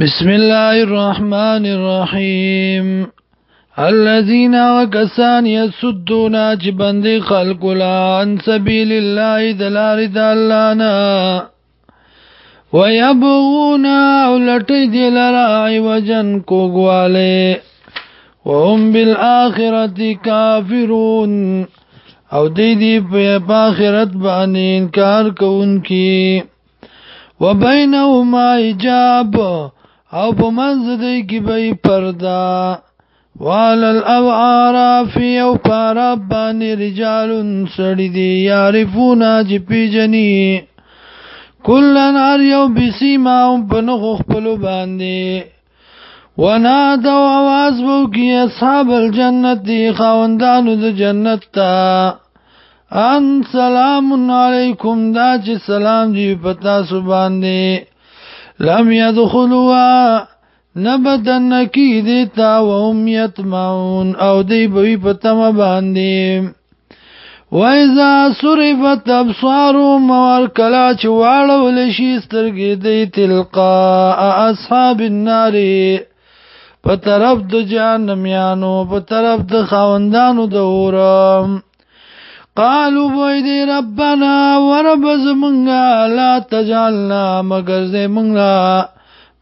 بسم الله الرحمن الرحيم الذين وكسان يسدون اجبند خلق عن سبيل الله دلار دلانا ويبغون اولتي دلرا عوجن کوغواله وهم بالآخرة كافرون او دی دی په آخرت باندې انکار کوونکی وبینهما حجاب او په منځ دی کې به پردا والل او عرافی او پاراب باندې رجالون سړی دی یعرفونا چې پیجنی کلن هر یو بسیما او په نخو خپلو باندې ونادو आवाज وو کی اصحاب الجنت دی خوندانو د جنت تا ان سلام علیکم دا چې سلام دی پتا سو باندې لم يدخلوا نبدن کی دیتا و هم یتمعون او دی بوی پتم باندی و ایزا صرفت ابصارو موار کلا چوارو لشی سترگی دی تلقاء اصحاب الناری په طرف د جهنميانو په طرف د خاوندانو د اورم قالو بوی دی ربنا ورب زمنگا لا تجعلنا مگر زمنگا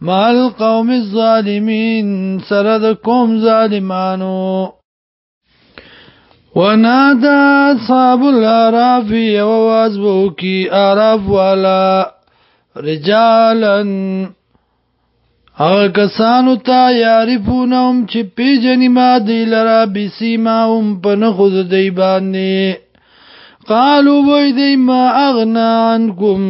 مال قوم الظالمین سرد قوم ظالمانو ونادا اصحاب الارافی وواز بوکی اراف والا رجالا هغه کسانو ته یاریفونه هم چې پیژنې ما دی لره بسیما هم په نخود دی باندې قالو بوی دی ما اغنا عنکم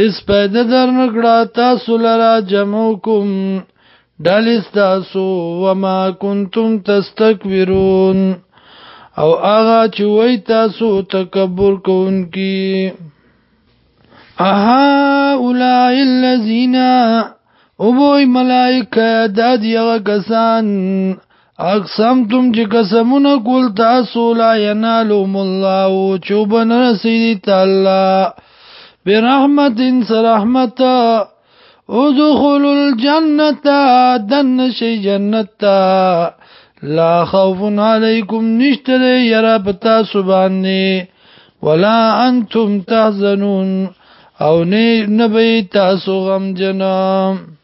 اس پیدا در نکڑا تاسو لرا جمعکم ڈالیستاسو وما کنتم تستکبرون او آغا چې وای تاسو تکبر کوونکی اها اولای الذین او بوی ملائکه دادیغه کسان اقسمتم چې قسمونه کول تاسو لا ینالهم الله چوبن رسید تعالی برحمت سرحمت ادخل الجنة دن شي جنته لا خوف عليكم نشتر يرب تاسو باندې ولا انتم تحزنون او نه نبي تاسو غم جنام